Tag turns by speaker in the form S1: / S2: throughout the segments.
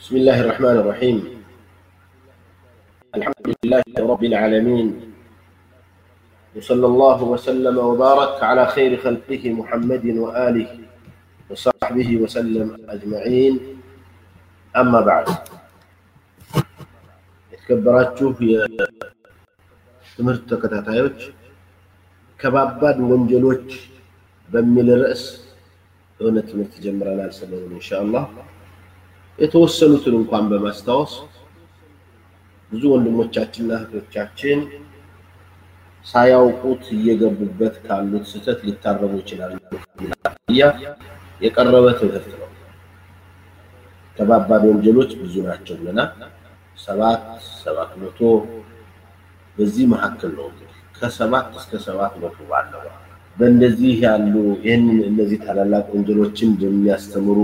S1: بسم الله الرحمن الرحيم الحمد لله رب العالمين وصلى الله وسلم وبارك على خير خلقه محمد وآله وصحبه وسلم أجمعين أما بعد የተከበራችሁ የትምህርት ተከታታዮች ከባባድ ወንጀሎች በሚል ርዕስ የሆነ ትምህርት إن شاء الله የተወሰኑትን እንኳን በማስታወስ ብዙ ወንድሞቻችንና እህቶቻችን ሳያውቁት እየገቡበት ካሉት ስህተት ሊታረሙ ይችላሉ የቀረበ ትምህርት ነው። ከባባድ ወንጀሎች ብዙ ናቸው ብለናል። ሰባት ሰባት መቶ በዚህ መካከል ነው ከሰባት እስከ ሰባት መቶ ባለው በእንደዚህ ያሉ ይህንን እነዚህ ታላላቅ ወንጀሎችን በሚያስተምሩ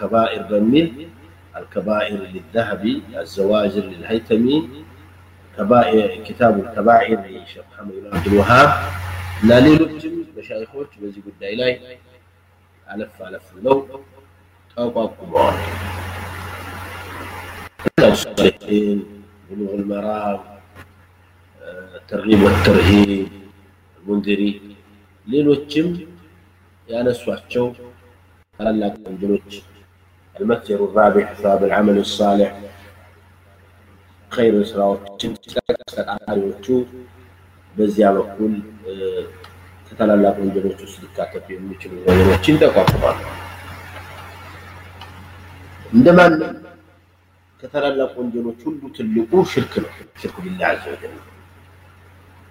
S1: كبائر بمن الكبائر للذهبي الزواجر للهيتمي. كبائر كتاب الكبائر لشيخ محمد بن عبد الوهاب. لا ليلوج مشايخوج بزي قد إلهي. ألف ألف لو طاقوا قبور الصالحين بلوغ المرام الترغيب والترهيب المنذري ليلوج يعني سواتشو تألق الجنود المتجر الرابع ثواب العمل الصالح خير ስራዎች ተቃራሪ በዚያ በኩል ከታላላቅ ወንጀሎች ውስጥ ሊካተቱ የሚችሉ ነገሮችን ተቋቁሟል። እንደማንም ከታላላቅ ወንጀሎች ሁሉ ትልቁ ሽርክ ነው። ሽርክ ቢላህ አዘ ወጀል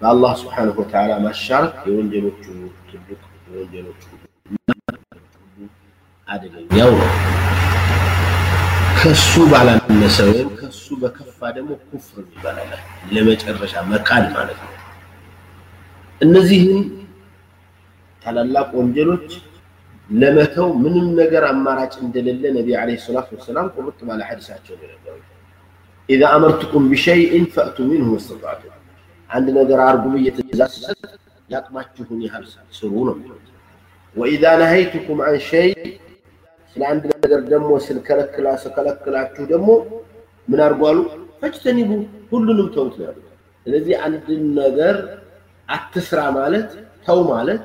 S1: በአላህ ስብሓነሁ ወተዓላ ማሻረክ የወንጀሎቹ ትልቅ የወንጀሎች ሁሉ አይደለም ያው ነው። ከሱ ባላነሰ ወይም ከሱ በከፋ ደግሞ ኩፍር ይባላል። ለመጨረሻ መካድ ማለት ነው። እነዚህን ታላላቅ ወንጀሎች ለመተው ምንም ነገር አማራጭ እንደሌለ ነቢ ዓለይሂ ሰላቱ ወሰላም ቁርጥ ባለ ሐዲሳቸው ነገሩ። ኢዛ አመርቱኩም ቢሸይእን ፈእቱ ሚንሁ መስተጣዕቱም አንድ ነገር አርጉ ብዬ ትእዛዝ ስሰጥ ያቅማችሁን ያህል ስሩ ነው። ወኢዛ ነሀይቱኩም አን ሸይእ ስለ አንድ ነገር ደግሞ ስልከለክላ ስከለክላችሁ ደግሞ ምን አርጓሉ? ፈጅተኒቡ ሁሉንም ተውት ነው ያሉት። ስለዚህ አንድን ነገር አትስራ ማለት ተው ማለት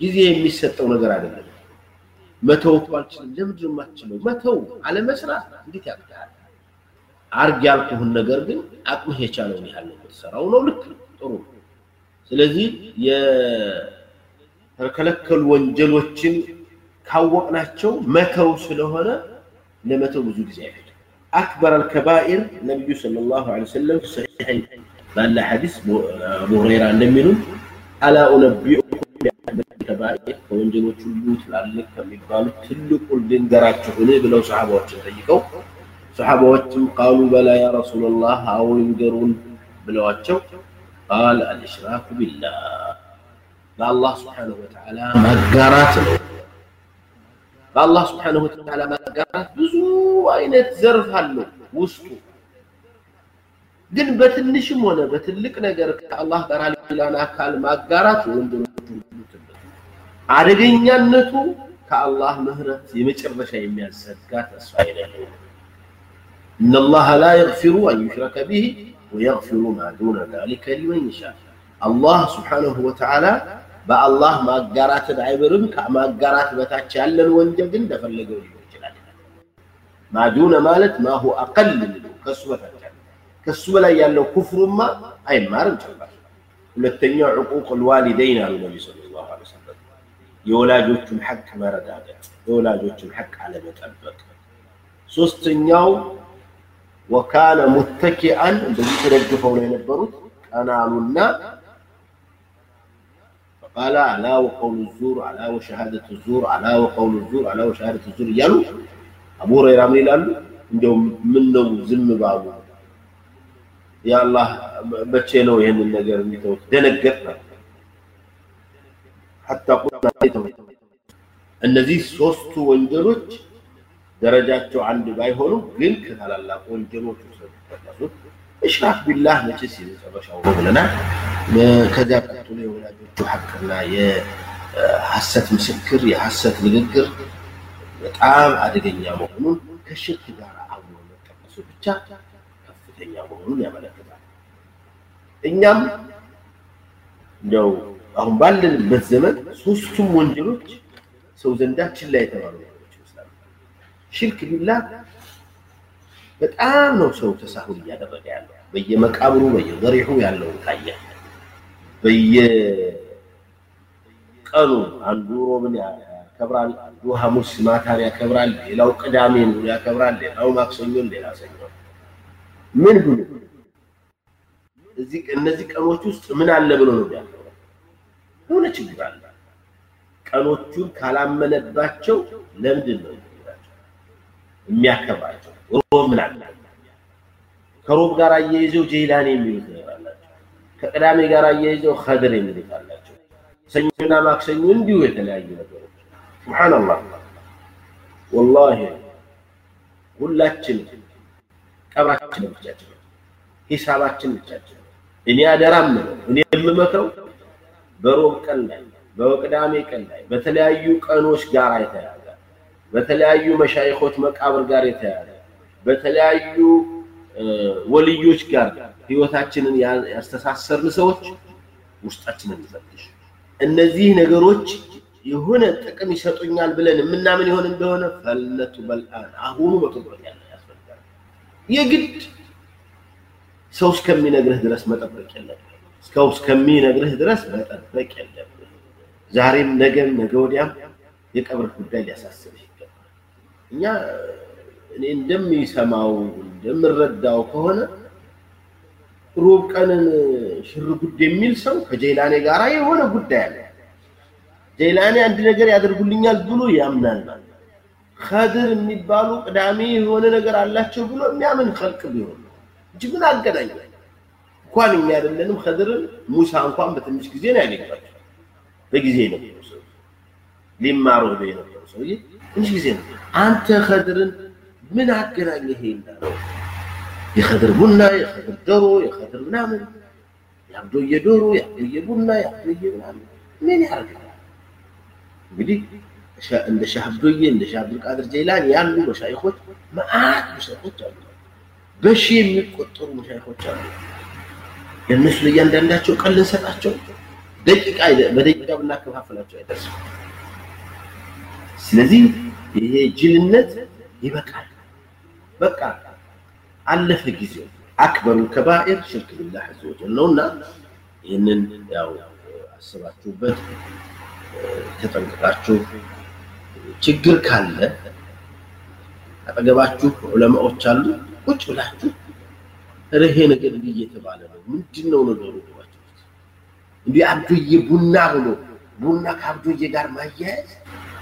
S1: ጊዜ የሚሰጠው ነገር አይደለም። መተው እኮ አልችልም። ለምንድን የማትችለው? መተው አለመስራት እንዴት ያቅታል? አርግ ያልኩህን ነገር ግን አቅምህ የቻለውን ያህል ነው የምትሰራው ነው። ልክ ጥሩ ስለዚህ የተከለከሉ ወንጀሎችን كوقناتشو مكو سلوهنا لمتو وجود زيادة أكبر الكبائر نبي صلى الله عليه وسلم صحيح بل حديث أبو هريرة نمنو ألا أنبئكم بأكبر الكبائر وينجلو تلوت لعلك كميبال تلوك الدين قراتشو هنا بلو صحابة واتشو صحابة قالوا بلا يا رسول الله هاو ينقرون بلو أتشو. قال الإشراك بالله لا الله سبحانه وتعالى مقراتلو በአላህ ስብሓንሁ ወተዓላ ማጋራት ብዙ አይነት ዘርፍ አለው ውስጡ። ግን በትንሽም ሆነ በትልቅ ነገር ከአላህ ጋር ሌላን አካል ማጋራት ወንድሞች አደገኛነቱ ከአላህ ምህረት የመጨረሻ የሚያዘጋ ተስፋ የሌለው إن الله لا يغفر أن يشرك به ويغفر ما دون ذلك لمن يشاء الله سبحانه وتعالى በአላህ ማጋራትን አይምርም። ከማጋራት በታች ያለን ወንጀል ግን እንደፈለገው ሊሆን ይችላል። ማዱነ ማለት ማሁ አቀል ልሉ ከሱ በታች ያለ ከሱ በላይ ያለው ኩፍሩማ አይማርም ጭራሽ። ሁለተኛው ዕቁቅ ልዋሊደይን አሉ ነቢ ሰለላሁ ዐለይሂ ወሰለም የወላጆቹን ሐቅ መረዳዳት፣ የወላጆቹን ሐቅ አለመጠበቅ። ሶስተኛው ወካነ ሙተኪአን እንደዚህ ተደግፈው ነው የነበሩት ቀናሉና قال على وقول الزور على وشهادة الزور على وقول الزور على وشهادة الزور يلو. أبو ريرا من الآن عندهم منهم زم بابو يا الله بتشينو يهن النجار ميتو دنقرنا حتى قلنا እነዚህ ሶስቱ ወንጀሎች ደረጃቸው አንድ ባይሆኑም ግን ከታላላቅ ወንጀሎች ውስጥ ተጠቀሱት። እሽራክ ቢላህ መቼስ የመጨረሻው ነው ብለናል። ከዚያ ቀጥሎ የወላጆቹ ሐቅና የሐሰት ምስክር፣ የሐሰት ንግግር በጣም አደገኛ መሆኑን ከሽርክ ጋር አብሮ መጠቀሱ ብቻ ከፍተኛ መሆኑን ያመለክታል። እኛም እንደው አሁን ባለንበት ዘመን ሶስቱም ወንጀሎች ሰው ዘንዳ ችላ የተባሉ ነገሮች ይመስላሉ። ሽርክ ቢላህ በጣም ነው ሰው ተሳሁል እያደረገ ያለው። በየመቃብሩ በየዘሪሑ ያለውን ካየ በየቀኑ አንዱ ሮብን ያከብራል፣ አንዱ ሐሙስ ማታን ያከብራል፣ ሌላው ቅዳሜን ያከብራል፣ ሌላው ማክሰኞን፣ ሌላ ሰኞ ምን እዚህ እነዚህ ቀኖች ውስጥ ምን አለ ብሎ ነው የሚያከብረው? የሆነ ችግር አለ። ቀኖቹን ካላመነባቸው ለምንድን ነው የሚያከብራቸው? ሮብ ምን አለ? ከሮብ ጋር አያይዘው ጀይላኔ የሚሉት ነገር ከቅዳሜ ጋር አያይዘው ኸድር የሚሉት አላቸው። ሰኞና ማክሰኞ እንዲሁ የተለያዩ ነገሮች። ሱብሓነላህ ወላሂ ሁላችን ቀብራችን ብቻችን ሂሳባችን ብቻችን። እኔ አደራም ነው እኔ የምመክረው በሮብ ቀን ላይ በቅዳሜ ቀን ላይ በተለያዩ ቀኖች ጋር የተያዘ በተለያዩ መሻይኾች መቃብር ጋር የተያዘ በተለያዩ ወልዮች ጋር ህይወታችንን ያስተሳሰርን ሰዎች ውስጣችንን እንፈትሽ። እነዚህ ነገሮች የሆነ ጥቅም ይሰጡኛል ብለን የምናምን ይሆን እንደሆነ ፈልነቱ በልአን አሁኑ ያለ ያስፈልጋል። የግድ ሰው እስከሚነግርህ ድረስ መጠበቅ የለብህ። ሰው እስከሚነግርህ ድረስ መጠበቅ የለብህ። ዛሬም፣ ነገም፣ ነገ ወዲያም የቀብር ጉዳይ ሊያሳስብህ ይገባል። እኛ እኔ እንደሚሰማው እንደምረዳው ከሆነ ሮብ ቀንን ሽር ጉድ የሚል ሰው ከጀይላኔ ጋር የሆነ ጉዳይ አለ። ጀይላኔ አንድ ነገር ያደርጉልኛል ብሎ ያምናል ኸድር የሚባሉ ቅዳሜ የሆነ ነገር አላቸው ብሎ የሚያምን ኸልቅ ቢሆን እንጂ ምን አገናኝ? እንኳን እኛ አይደለንም ኸድርን ሙሳ እንኳን በትንሽ ጊዜ ነው ያገኛቸው። በጊዜ ነው ሊማሩ ሄዶ የነበሩ ሰውዬ ትንሽ ጊዜ ነው። አንተ من هكذا اللي هي يخدر بنا يخدر درو يخدر نامل يبدو يدورو يبدو يبنا يبدو يبنا من يعرف؟ بدي شا عند شاه عبد الوهاب عند شاه عبد القادر جيلاني يعني مشايخوت. ما عاد مشايخوت عبد بشي يقطر مشايخوت عبد الناس اللي عندها شو قال سبعتشو دقيقة أيضا بدي كتاب الناس كلها فلاتشو أيضا سلزي هي جيل النت يبقى በቃ አለፈ ጊዜው። አክበሩ ከባኢር ሽርክ ቢላህ ዐዘ ወጀል ነውና ይህንን ያው አስባችሁበት ተጠንቅቃችሁ ችግር ካለ አጠገባችሁ ዑለማዎች አሉ። ቁጭ ብላችሁ ይሄ ነገር እየተባለ ነው፣ ምንድን ነው ነገሩ? እንዲህ አብዶዬ ቡና ብሎ ቡና ከአብዶዬ ጋር ማያያዝ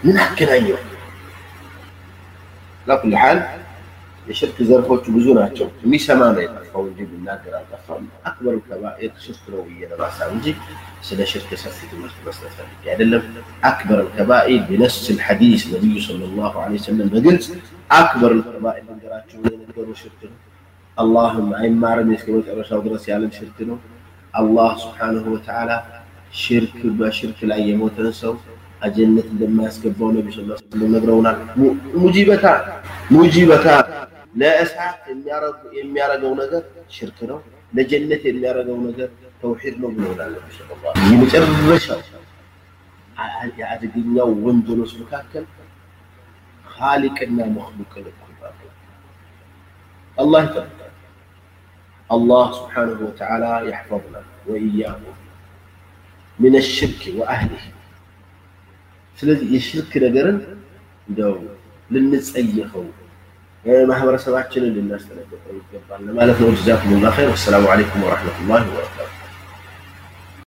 S1: ምን አገናኘው? ላኩል ሐል يشك زرفوتش بزونا تشوف مي سمامة يطفو نجيب الناقرة الضخم أكبر الكبائر شفت لو ويانا ما سامجي سنة شركة سفيت المسجد بس يعني لما أكبر الكبائر بنفس الحديث النبي صلى الله عليه وسلم بقلت أكبر الكبائر من قرأت شو لين شركنا اللهم عين ما رميس كبيرت أرشا ودرس يعلم شركنا الله سبحانه وتعالى شرك ما شرك لأي موت نسو أجنة دماس كبونا بشأن الله سبحانه وتعالى مجيبتا مجيبتا ለእሳት የሚያረገው ነገር ሽርክ ነው፣ ለጀነት የሚያረገው ነገር ተውሂድ ነው ብለውናል ነቢ ስለ ላ የመጨረሻው የአደገኛው ወንጀሎች መካከል ኻሊቅና መክሉቅን እኩል ማድረግ አላህ ይጠብቃል። الله سبحانه وتعالى يحفظنا وإياكم من الشرك وأهله سلذي يشرك نجرا دو للنسأيخو ማህበረሰባችንን ልናስተናግድ ይገባል ማለት ነው። ጀዛኩም ላ ኸይር። አሰላሙ አለይኩም ወረሕመቱላሂ ወበረካቱ።